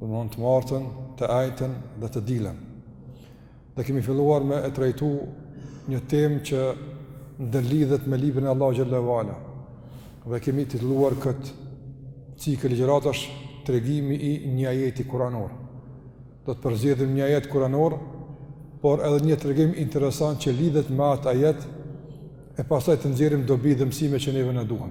domethënë të martën, të enjten dhe të dielën. Dhe kemi filluar me e trajtu një temë që ndërlidhet me librin e Allahut xhele ue ala. Dhe kemi titulluar këtë cikël ligjëratash tregimi i një ajeti kuranor. Do të përzgjedhim një ajet kuranor, por edhe një tregim interesant që lidhet me atë ajet e pastaj të nxjerrim dobi dhe mësime që neve na duhen.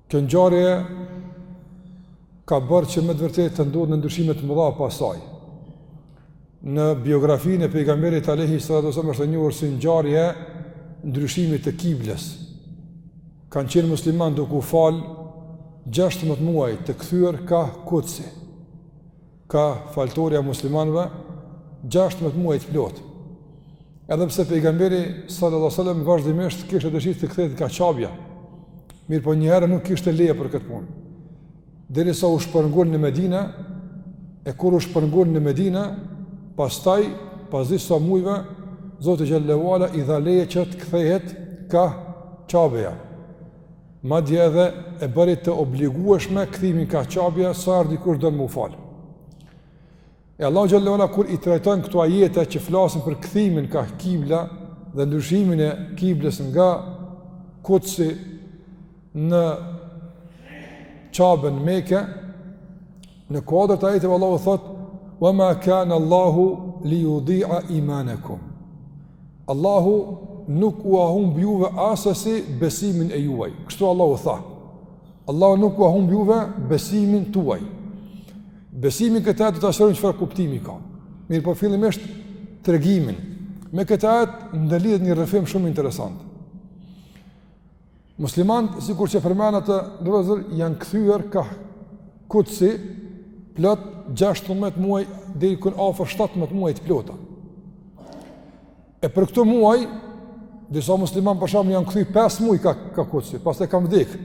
Kjo ngjarje ka bërë që me të vërtetë të ndodhin ndryshime të mëdha pastaj. Në biografinë e pejgamberit alejhi salatu ue selam është njohur si ngjarja e ndryshimit të kiblës. Kanë qenë muslimanët duke u falë gjashtëmbëdhjetë muaj të kthyer kah Kudsi. Kah faltorja e muslimanëve 16 muaj të plotë. Edhe pse pejgamberi sallallahu alajhi wasallam vazhdimisht kishte dëshirë të kthehet kah Qabja, mirëpo njëherë nuk kishte leje për këtë punë. Derisa u shpërngul në Medina, e kur u shpërngul në Medina, pastaj, pas disa mujve, Zoti xhele ue ala i dha leje që të kthehet kah Qabeja. Madje edhe e bëri të obligueshme kthimin kah Qabja sa herë dikush don me u fal. E Allahu xhele ue ala kur i trajton këto ajete që flasin për kthimin kah kibla dhe ndryshimin e kiblës nga Kudsi në Qabe në Mekë, në kuadër të ajeteve Allahu thotë, wa ma kanallahu li judi'a imanekum. Allahu nuk ua humb juve assesi besimin e juaj. Kështu Allahu u tha. Allahu nuk ua humb juve besimin tuaj. Besimi në këtë ajet do ta sqarojmë çfarë kuptimi ka. Mirëpo fillimisht tregimin. Me këtë ajet ndërlidhet një rrëfim shumë interesant. Muslimanët, sikur që përmenda të nderuar vëllezër, janë kthyer kah Kudsi plot 16 muaj dikun afër 17 muaj të plota. E për këto muaj, disa muslimanë për shembull janë kthy 5 muaj kah, kah Kudsi, pastaj kanë vdekë.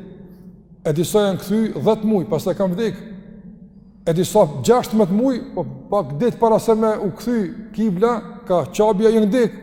E disa janë kthy 10 muaj, pastaj kanë vdekë. E disa 16 muaj, po pak ditë para se me u kthy kibla kah Qabja janë vdekë.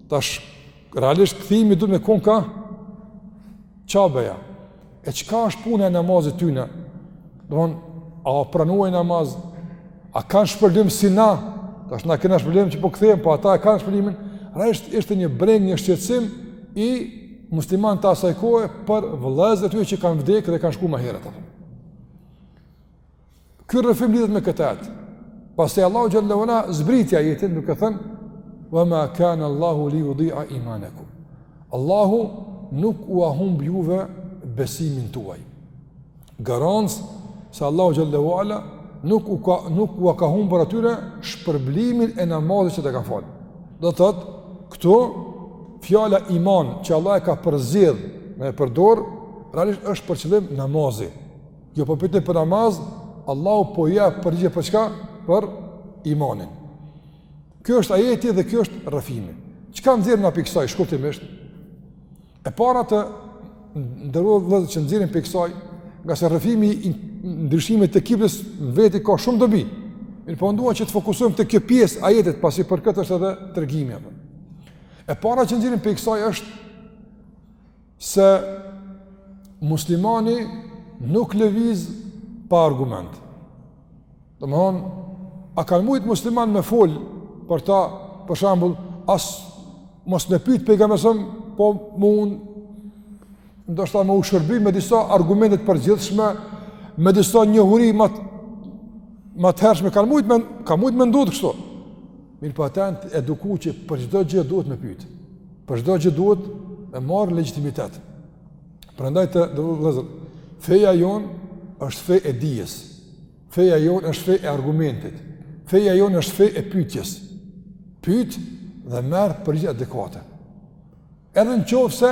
Tash, realisht kthimi duhet me konë kah Qabeja. E çka është puna e namazit tyne? Domethënë, a u pranu ai namaz? A kanë shpërblim si na? Tash, na kena shpërblim që po kthehemi, po ata a e kanë shpërblimin. Realisht, ishte një brengë, një shqetësim i muslimanëve të asaj kohë për vëllezërit e tyre që kanë vdekë dhe kanë shku ma herët. Ky rrëfim lidhet me këtë ajet. Pastaj Allahu xhallahu ala e zbriti ajetin duke thënë: "Wa ma kana Allahu li yudhi'a imanakum." Allahu nuk ua humb juve besimin tuaj. Garancë se Allahu xhallahu ala nuk ua ka nuk ua ka humbur atyre shpërblimin e namazit që e kan fal. Do thotë këtu fjala iman që Allahu e ka përzgjedh me e përdor realisht është për qëllim namazi. Ju po pyetni për namaz, Allahu po ju përgjigjet për çka? Për imanin. Ky është ajeti dhe ky është rrëfimi. Çka nxjerrim na pi ksaj shkurtimisht? E para të nderuar vllezër që nxjerrim pi ksaj, ngase rrëfimi i ndryshimit të kiblës në veti ka shumë dobi. Mirëpo unë dua që të fokusohemi te kjo pjesë e ajetit, pasi për këtë është edhe tregimi. E para që nxjerrim pi ksaj është se muslimani nuk lëviz pa argument. Domethonë, a kanë mujtë muslimanët me folë për ta, për shambull, as mos me pytë Pejgamberin a.s., po mund, ndoshta me u shërbi me disa argumente të përgjithshme, me disa njohuri ma të hershme, ka mujtë me, ka mujtë me ndodhë kështu. Mirëpo ata janë eduku që për çdo gjë duhet me pyet. Për çdo gjë duhet me marr legjitimitet. Prandaj të nderuar vëllezër, feja jon është fe e dijes. Feja jon është fe e argumentit. Feja jon është fe e pyetjes. Pyet dhe merr përgjigje adekuate. Edhe në qoftë se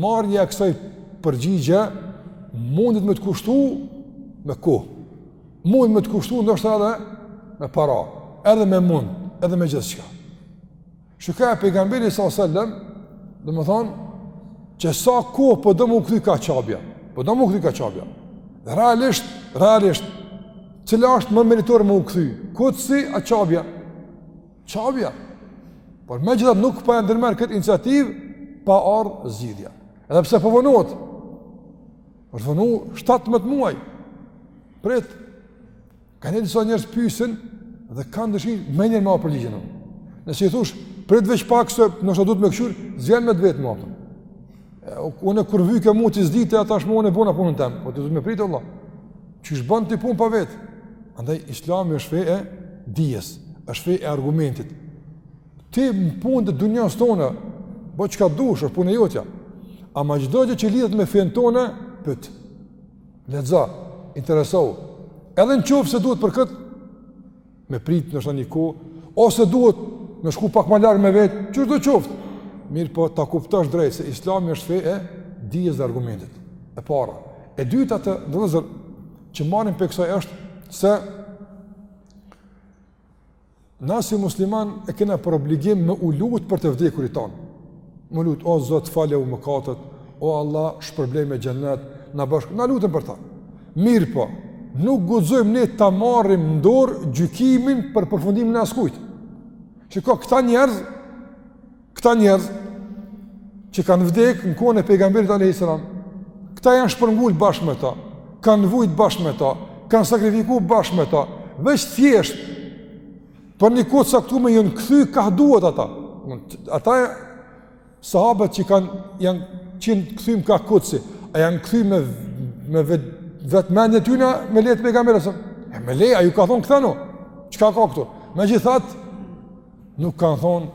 marrja e kësoj përgjigjje, mundet me të kushtu me kohë. Mundet me të kushtu ndoshta edhe me para, edhe me mund, edhe me gjithçka. Shikoje Pejgamberin s.a.s., domethonë, që sa kohë po do me u kthy kah Qabja, po do me u kthy kah Qabja. Dhe realisht, realisht, cila është më meritore me u kthy, Kudsi a Qabja, Qabja. Por megjithatë nuk po e ndërmerr këtë iniciativë pa ardhë zgjidhja. Edhe pse po vonohet. Është vonu 17 muaj. Pret. Ka ndër disa njerëz pyesin dhe kanë dëshirë menjëherë me marr përgjigjen. Nëse i thosh pret veç pak se nëse duhet me kqyr, s'gjen me e vet ma. Unë kur më vyke mua ti s'dite, a tash mo unë e bona punën tem. Po ti duhet me prit, vlla. Qysh bon ti punë pa vet. Andaj Islami është fe e dijes, është fe e argumentit. Ti në punë të dunjos tona, bo çka dush, është punë e jotja. Ama çdo gjë që lidhet me fen tonë, pyet. Lexo, interesohu. Edhe në qoftë se duhet për kët me prit ndoshta një kohë, ose duhet me shku pak më larg me vet, qysh do qoftë. Mirëpo ta kuptosh drejt se Islami është fe e dijes dhe argumentit. E para, e dyta atë ndoshta që marrim prej kësaj është se na si musliman e kena për obligim me u lut për të vdekurit tonë. Me u lut o Zot faleu mëkatet, o Allah shpërblej me xhennet, na bashko, na lutem për ta. Mirëpo, nuk guxojmë ne ta marrim në dorë gjykimin për përfundimin e askujt. Shiko këta njerëz, këta njerëz që kanë vdek në kohën e pejgamberit alejhi selam, këta janë shpërngul bashkë me ta, kanë vujt bashkë me ta, kanë sakrifiku bashkë me ta, veç thjesht Për një kohë t'caktume janë kthy kah duhet ata. Ata sahabët që kanë janë qenë kthym kah Kudsi, a janë kthy me me vet vetmend e tyne a me leje t'pejgamberit. E me leje ai u ka thon kthenu. Çka ka këtu? Megjithatë nuk kanë thon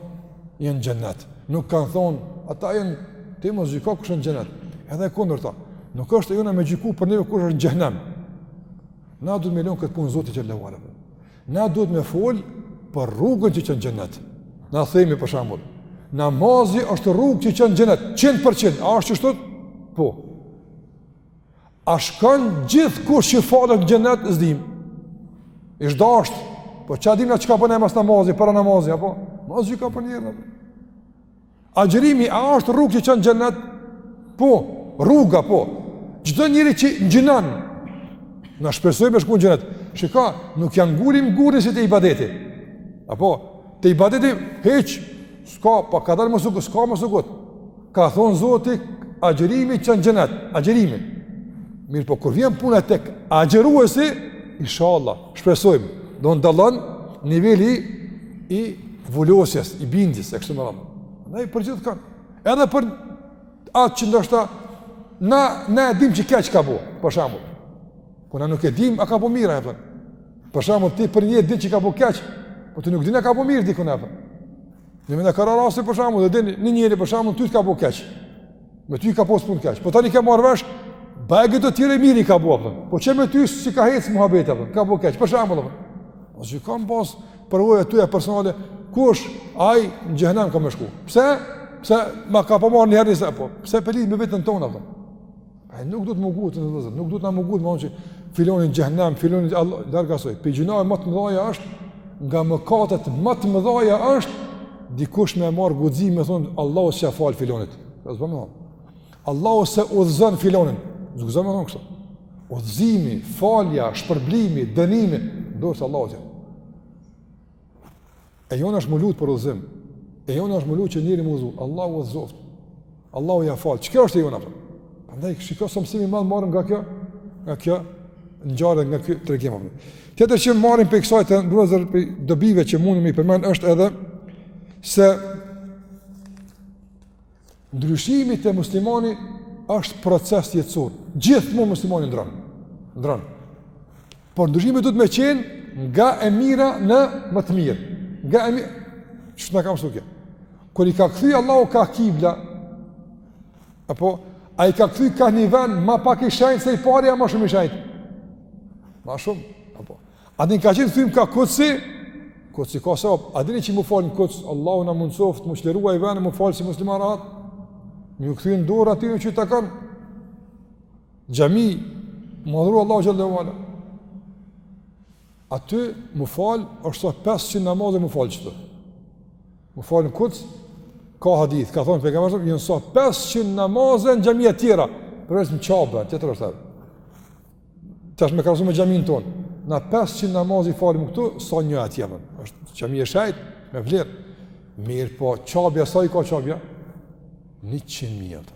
janë n'xhenet. Nuk kanë thon ata janë ti mos gjiko kush n'xhenet. Edhe e kundërta. Nuk është e jona me gjiku për ne kush është në xhehenem. Na duhet me lënë këtë punë Zotit xhelle ve ala. Na duhet me fol për rrugën që çon n'xhennet. Na themi për shembull, namazi është rrugë që çon n'xhennet, 100%, a është qështu? Po. A shkon gjithkush që falet në xhennet, s'dim. Ish dashtë, po ça dim na çka punon mas namazi, para namazi, apo? Mos gjyko për njerin, apo? Agjërimi a është rrugë që çon n'xhennet? Po, rruga po. Çdo njeri që ngjinon na shpresoj me shku n'xhennet. Shiko, nuk ja ngulim gurin si te ibadeti. Apo te ibadeti hiç s'ka pak kadalë mos u s'ka mos u ngut. Ka thon Zoti agjërimi çon n'xhennet, agjërimi. Mirëpo kur vjen puna tek agjëruesi, inshallah, shpresojmë, domethënë dallon niveli i vulosjes, i bindjes, e kështu me radhë. Ne për gjithkan, edhe për atë që ndoshta, na, na e dim që keq ka bo, për shembull. Po na nuk e dim, a ka bo mirë, e kupton. Për shembull, ti për një din që ka bo keq, po ti nuk din a ka bo mirë, dikujna, e kupton. Domethënë ka ra rasti, për shembull, dhe din një njeri, për shembull, ty të ka bo keq. Me ty ka pas punë keq. Po tani ke marrë vesh, be do të tjerve mirë i ka bo, kupton. Po qe me ty s'i ka hec muhabeti, kupton. Ka bo keq, për shembull, për. Po çka me pas përvoja tuja personale, kush, ai në xhehenem ka me shku? Pse? Pse ma ka po marrë njëherë njëse, po. Pse pe lidh me veten tonë, kupton. Ai nuk duhet me u ngut, domethënë, nuk duhet me u ngut, me që filani n'xhehenem, filani Allah, larg asaj. Prej gjynahe më të mëdhaja është, nga mëkatet më të mëdhaja është, Dikush me e marrë guximin me thonë, Allahu s'ja fal filonit. Dhe s'bon me thonë Allahu s'e udhëzon filonin. Dhe s'bon me thonë kështu. Udhëzimi, falja, shpërblimi, dënimi. Është te Allahu. E jona është m'u lutë për udhëzim. E jona është m'u lutë që njeri m'u udhëzu. Allahu e udhëzoftë. Allahu ja fal. Çka është e jona? Prandaj shiko sa mësim i madh marrim nga kjo, nga kjo ngjarje nga ky tregim apo. Tjetër që marrim pej kësaj të nderuar vëllezër pej dobive që mundemi me i përmend është edhe se ndryshimi te muslimani është proces jetësor. Gjithmonë muslimani ndron. Ndron. Por ndryshimi duhet me qenë nga e mira në më të mirë. Nga e mira, që në kam sukje. Kur i ka kthy Allahu ka kibla, apo, a i ka kthy ka një vend ma pak i shenjtë se i pari, a ma shumë i shenjtë. Ma shumë, apo. A din ka qenë kthym ka Kudsi, Kudsi Aksa apo. A dini që m'u falë në Kuds, Allahu na mundësoftë, m'u çliru ai vend, m'u falë si musliman rahat. M'u kthy në dorë atyne që u takon. Xhami, me adhuru Allahun xhelle ve ala. Aty m'u fal është sa 500 namaze m'u fal qëtu. M'u fal në Kuds ka hadith, ka thon pejgamberi janë sa 500 namaze në xhamia të tjera, përpos në Qabe, tjetër është. Tash më kërkon me xhaminë tonë. Na 500 namaze falim këtu, sa një atje më. Është xhamia e shenjtë me vlerë. Mirëpo, Qabja, sa i ka Qabja? 100.000 atë.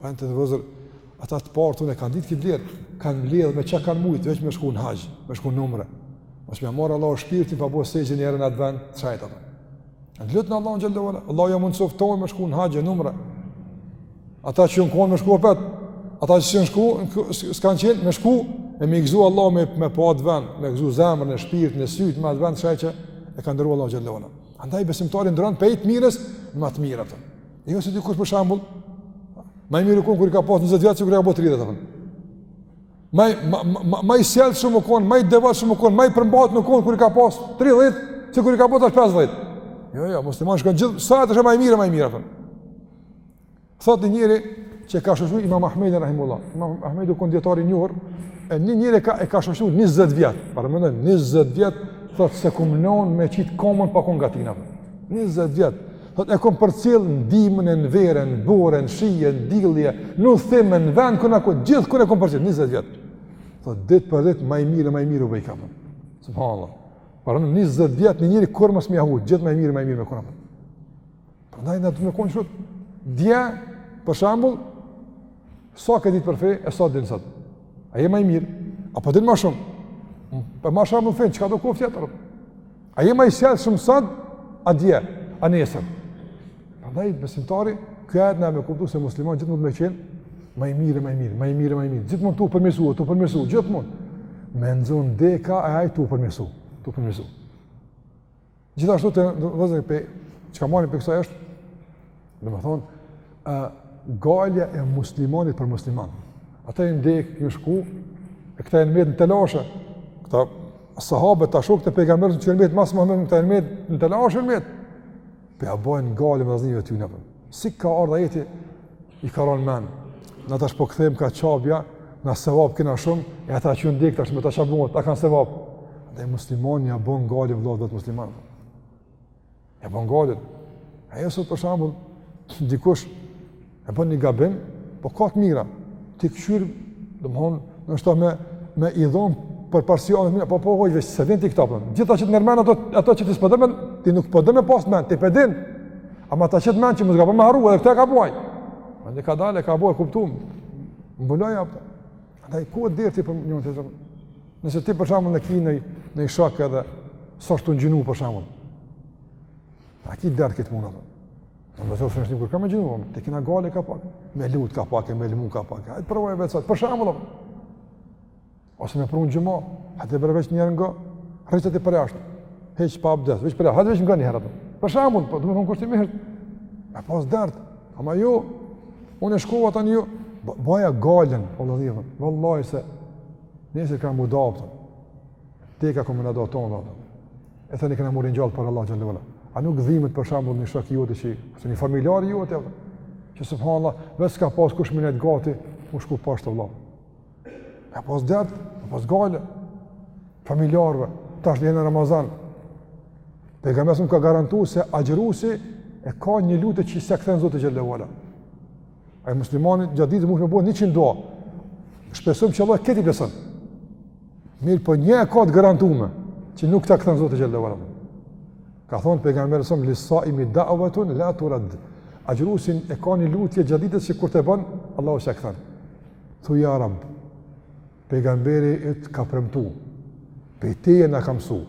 Kanë vëllezër, ata të parët e kanë ditë kit vlerë, kanë mbledhë me çka kanë mujtë, veç me shku në haxh, me shku në umre. Mos me ja marrë Allahu shpirtin, pa bërë sexhde njëherë në atë vend, të shenjtë apo. Ne e lusim Allahun xhelle ve ala, Allahu ja mundësoftë me shku në haxh, në umre. Ata që janë konë me shku apet, ata që s'kanë shku, s'kanë qenë me shku, e me i gëzu Allahu me, me pa atë vend, me i gëzu zemrën, e shpirtin, e sytë, me atë vend, të shenjtë që e ka nderu Allahu xhelle ve ala. Andaj besimtari ndron pej të mirës, në ma të mirë apo. Jo si dikush për shembull, ma i mirë u kon kur ka pas 20 vjet se kur ka bërë 30 apo. Më më më i sjellshëm u kon, më i devotshëm u kon, më i përmbajtun u kon kur ka pas 30 se kur ka bërë 50. Jo, jo, muslimani shkon gjithë sa të shkon ma i mirë, më i mirë apo. Thotë njëri që ka shoqëruar Imam Ahmedin rahimehullah. Imam Ahmedi u kon dijetar i njohur, e një njeri ka e ka shoqëruar 20 vjet. Paramendoje 20 vjet thotë s'e kom lënë me qit komën pa kon ngat tina. 20 vjet. Thotë e kom përcjell në dimën, në verë, në borë, në shi, në diell, në udhëtim, në vend ku u kon gjithkund e kom përcjell 20 vjet. Thotë ditë për ditë më i mirë, më i mirë u bojke apo. Subhanallah. Paramendo 20 vjet një njeri kurrë mos më hu, gjithë më i mirë, më i mirë me konë. Prandaj na duhet të kemi shut. Dje për shembull sa ke ditë për fe, e sa din sot. A je më i mirë, apo din më shumë. Po më shumë fe, çka do koftë atë? A je ma i sjellshëm sot a dje, a nesër? Prandaj besimtari ky ajet na me kuptu se muslimani gjithmonë me qenë ma i mirë, ma i mirë, ma i mirë, ma i mirë. Gjithmonë tu përmirësu, tu përmirësu gjithmonë. Me nxon deka e ai tu përmirësu, tu përmirësu. Gjithashtu vllazën çka marrim pej kësaj është Domethonë, uh, gajlja e muslimanit për musliman. Ata janë dekë, janë shku, e këta janë metë në telashe. Këta sahabët, këta shokët e pejgamberit që janë metë, masë më në këta janë metë, në telashe janë metë. Po ja bojnë gajlen vllaznive të ju Si ka ardh ajeti, i ka ra në men. Na tash po kthehemi ka Qabja, na sevap kena shumë, e ata që janë dekë tash me ta qabunat, a kanë sevap. Dhe muslimani ja bon gajlen vllaut të vet musliman. Ja bon gajlen. A jo sot për shembull, dikush e bon një gabim, po ka të mira. Ti këqyr, domethonë, në është ta me, me i dhonë përparësi anët mira, po po hojgjë, veç, se din ti këta përën. Gjitha që t'i përmen ato, ato që ti s'po do men, ti nuk po do me pas n'men, ti pe din. Ama ta qet n'men që mos gabo me harru, edhe këta e ka bo ai. Ma një ka dalë, e ka bo ai, kupton, mbuloja, apëta. Andaj ku e derti për një tjetër? Nëse ti për shembull e ki naj një shok edhe s'është tu ngjinu për shembull. A ki dert këtë mund atë? Në më thosë është një nuk kam ngjinu, te kena gajle ka pak, me lut ka pak, me lëmu ka pak. Ai provoj vetë sot. Për shembull. Ose me pru n'xhuma, a të bëre vetë një herë rreth të përjashtë. Hiç pa abdes, veç përjashtë, veç nga një herë atë. Për shembull, po domethonë kështu e mirë, me pas dert. Ama jo, unë e shkova tani jo, boja gajlen, o në dhjithën, vëlla se, nëse ka m'u dapëtën, deka ka me na da tonë, dhe, e tani kena m'u ringjall para Allahut Xhelle A nuk dhimet për shembull një shok i joti që, ose një familjar i joti, dhe, që subhanallah, veç s'ka pas kush me i nejt gati, u shku pashtë të vëllatë. Ka pas dert, ka pas gajle, familjarëve, tash edhe në Ramazan. Pejgamberi alejhi selam ka garantu se agjërusi e ka një lutje që s'e kthen Zoti Xhelle ve ala. Ai muslimani gjatë ditës mund të bon 100 dua. Shpresojmë që Allahu t'i besën. Mirëpo një e ka të garantume që nuk ta kthen Zoti Xhelle ve ala. Ka thonë Pejgamberi alejhi selam lis-saimi da'vetun la turad. Agjërusi e ka një lutje gjatë ditës që kur ta bon, Allahu s'e kthen. Thuj ja Rabb, pejgamberi yt ka premtu, pej teje na ka mësu,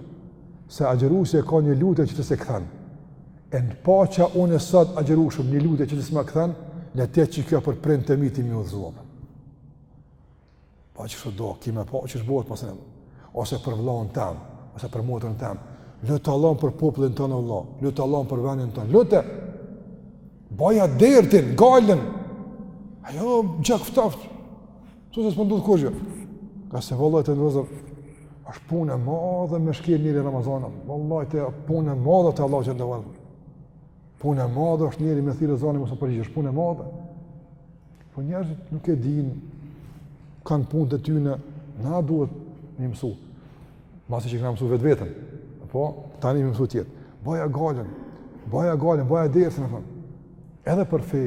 se agjërusi e ka një lutje që ti s'e kthen. E në paça unë sot agjërushëm një lutje që ti s'ma kthen, le të jetë kjo për prindët e mi, ti m'i udhëzon. Pa qysh do, ki me pa qysh bohet, pasën, ose për vllaun tem, ose për motrën tem, lute Allahun për popullin tonë vlla, lute Allahun për venin tonë, lute! Baja dertin, gajlen. Ajo gjakftoft. Tu se s'mund të kurrë. Ka se vallahi të ndozur. Është punë e madhe me shkel njeri Ramazanin. Vallahi punë e madhe të Allahu që ndovën. Punë e madhe është njeri me thirrë ezani mos u përgjigj. Është punë e madhe. Po njerëzit nuk e dinë kanë punët e tyne, na duhet me i mësu. Masi që kena mësu vetveten, po, tani me i mësu tjerët. Baja gajlen, baja gajlen, baja dertin, në thëmë. Edhe për fe,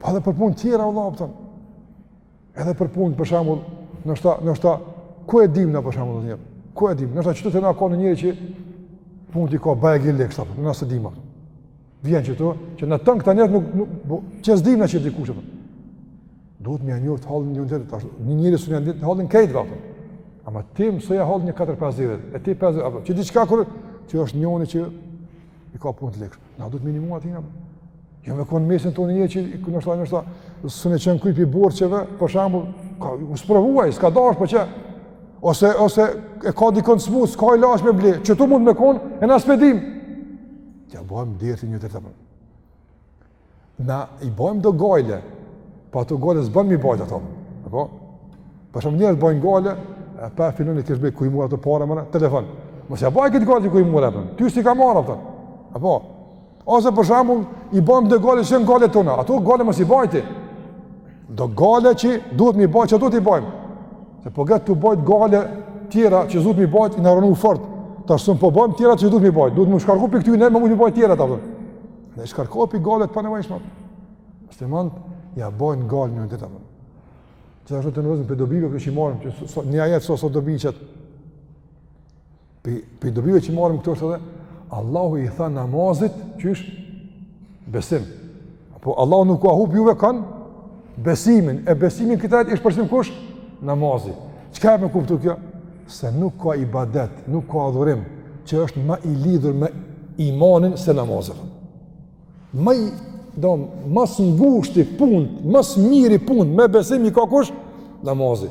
po edhe për punë tjera, a po kupton. Edhe për punë, për shembull, noshta, noshta, ku e dim na për shembull, ni njeri? Ku e dim? Noshta, qëtu te na ka ni njeri që punët i ka bajagi ligshtë, e na s'e dimë. Vjen qëtu, që na tanë këta njerëz nuk, nuk, nuk, që s'din që dikush, a kupton. Duhet me ia njoftë hallin një njeri, të një njërë së një njërë të hallin krejt, a kupton. Ama ti mësoja hallin nja 4-5 dhirët, e ti 5 dhirët, apëton. Që diçka kërë, që është njeri që i ka punët ligshtë. Na duhet me i ndihmu atij, a kupton. Jo me konë mesin tonë një që i kënë është ta, në është ta, së në qenë kujpi borqeve, për shambull, ka, u sprovu, s'ka dash, po qe, ose, ose e ka dikon smutë, s'ka ilaç me ble, qëtu mund me konë, e na s'po e dim, T'ia bajmë dertin një derta përnë. Na i bajmë do gajle, pa po ato gajle s'ban mi bajt ato. Apo? Për shembull njerëz bajmë gajle, e pa e filan e kështë bëjë ku i mur ato pare more, telefon. Mos ja baj këtë gajle ku i mura përnë, ty s'i ka marrë ato. Apo? Ose për shembull, i bajmë do gajle s'janë gajle tona, ato gajle mos i bajti. Do gajle që duhet mi bajt, ça duhet i bajmë. Se po qe tu bajt gajle tjera që s'duhet mi bajt, u na rëndu fort. Tash s'un po bajmë tjera që duhet mi bajt. Duhet m'u shkarku pi këtyne me mujt mi bajt tjera, a kupton. M'u shkarku pi gajleve të panevojshme. Së të mandë, ja bajnë gajlen një në të të përë. Qashtu, vllazën, pi dobive kërë që i marrim, që një ajet sa, sa, sa dobi qet. Pi, pi dobive që marrim këtu është edhe, Allahu i tha namazit, qysh, besim. Apo Allahu nuk ua hup juve kanë, besimin, e besimi n'këtë ajet është për qëllim kush? Namazi. Çka e me kuptu kjo? Se nuk ka ibadet, nuk ka adhurim, që është ma i lidhur me imanin se namazi. Ma i, do, ma s'ngushti punt, ma s'miri punt, me besim i ka kush? Namazi.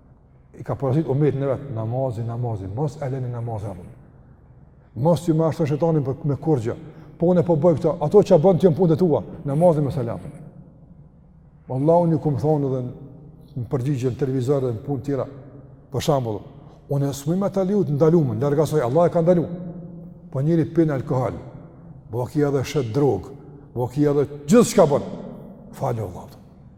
i ka porositur umetin e vet, namazin, namazin, mos e leni namazin apo. Mos ju mashtron shejtani për me kurgjë. Po unë po bëj këto, ato që bën ti në punët e tua, namazin mos e le. Allahu nuk më thonë edhe në përgjigje në televizor dhe në punë tjera. Për shembull, unë s'muj me ta leju të ndalumen, larg asaj Allah e ka ndalu. Po njëri pin alkool, vaki edhe shet drogë, vaki edhe gjithçka bën. Falju Allahut.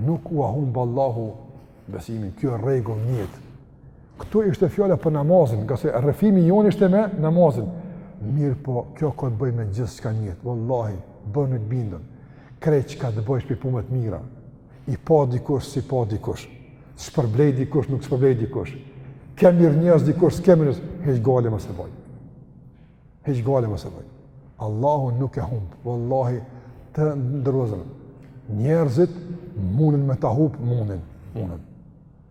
Nuk ua humb Allahu besimin, kjo rregull njejt. Këtu ishte fjala për namazin, ngase rrëfimi jonë ishte me namazin. Mirëpo, kjo ka të bëjë me gjithçka njejt, vallahi, bëre në bindje, krejt çka të bëjsh prej punëve t'mira, i pa dikush, s'i pa dikush, shpërblej dikush, nuk shpërblen dikush, t'ka mirënjohës dikush, s't'ka mirënjohës, hiç gajle mos e bëj. Hiç gajle mos e bëj. Allahu nuk e humb. Vallahi të nderuar. Njerëzit munden me ta humb mundin, munden.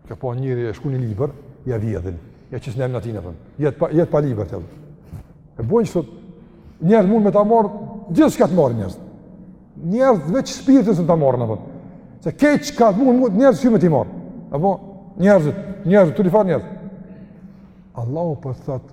Ka, po njeri e shkrun një libër, ja vjedhin, ja qesin n'emën t'tyne, thëmë, jet pa, jet pa libër ti. E bojnë që thot, njerëzit munden me ta marrë, gjithçka të marrin njerëzit. Njerëzit veç shpirtin s'mun ta marrin, në thëmë. Se krejt çka të mund, mund njerëzit me t'i marrë. Apo, njerëzit, njerëzit, të li farë njerëzit. Allahu për po thot,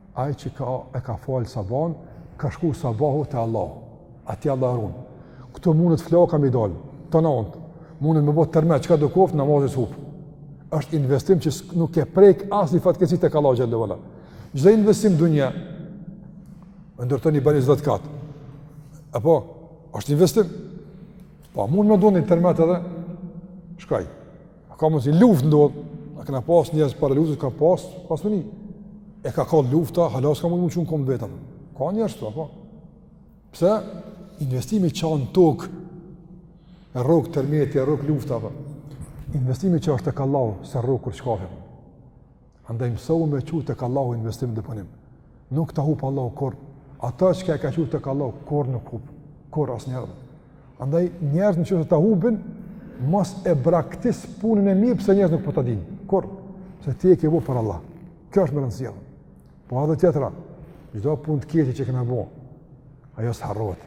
Ai që e ka fal sabahun, ka shku sabahu te Allahu. Atje Allahu e run. Ktu mundet flaka me dal. Thatë, mundet,. mundet me u bo tërmet çka do koft namazi s't'hup. Është investim që nuk e prek asnjë fatkeqësi tek Allahu xhelle ue ala. Çdo investim n'dynja e ndërton i bën 20 kat. E po, është investim. Po mund me ndodh një tërmet edhe shkoi. A ka mundësi luftë me ndodh? A kena pas njerëz para luftës ka pas pasuni. E ka kall lufta, hala s'ka mund me u çu n'kom vetë. Ka njerëz, apo. Pse? Investimi që â n'tokë, e rokë tërmeti, e rrokë lufta, po. Investimi që është tek Allahu, s'e rrokë kurrë shkatërrim. Andaj mësohu me çu tek Allahu investim deponim. Nuk ta hup Allahu kurrë, ato çka e ke çu tek Allahu kurrë nuk hup, kurrë asnjëherë. Andaj njerëzit nëqoftëse ta hupin, mos e braktis punën e mirë pse njerëzit nuk po ta dinë. Kurrë. Se ti e ke bo për Allah. Kjo është me rëndësi. Po edhe tjetra, çdo punë të keqe që kena bo, ajo s'harrohet.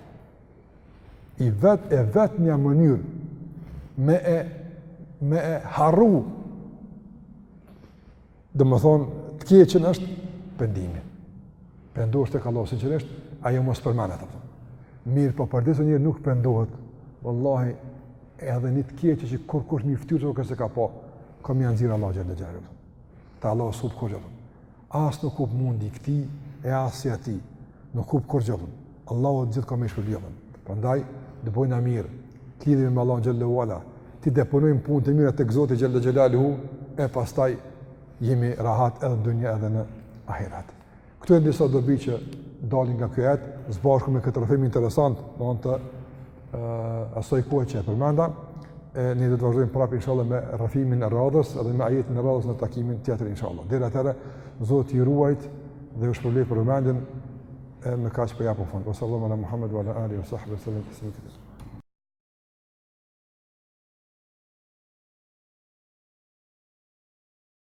i vet e vetmja mënyrë me e me e harru domethënë të keqen është pendimi pendohesh tek Allahu sinqerisht ajo mo s'përmendet mirëpo përderisa njeri nuk pendohet vallahi edhe një të keqe që kurkush mbi ftyrë të tokës s'e ka pa ka me ja nxjerr Allahu xhel-le xhel-le te Allahu s'hup kurgjë As nuk hup mundi i këtij e as i atij. Nuk hup kurrgjë. Allahu të gjithë ka me i shpërbly. Prandaj të bëjna mirë, të lidhemi me Allahun xhelle ue ala, të deponojmë punë të mira tek Zoti xhelle xhelaluhu e pastaj jemi rahat edhe në dynjë edhe në ahiret. Këto janë disa dobi që dalin nga ky ajet, së bashku me këtë rrëfim interesant, do të uh, asaj kohe që e përmenda, e ne do të vazhdojmë prapë inshallah me rrëfimin e radhës dhe me ajetin e radhës në takimin tjetër inshallah. Deri atëherë, Zoti ju ruajt dhe ju shpërbleftë për vëmendjen e me kaq po i japim fund. Sallallahu ala Muhammed wa ala alihi wa sahbihi sallam taslima katira.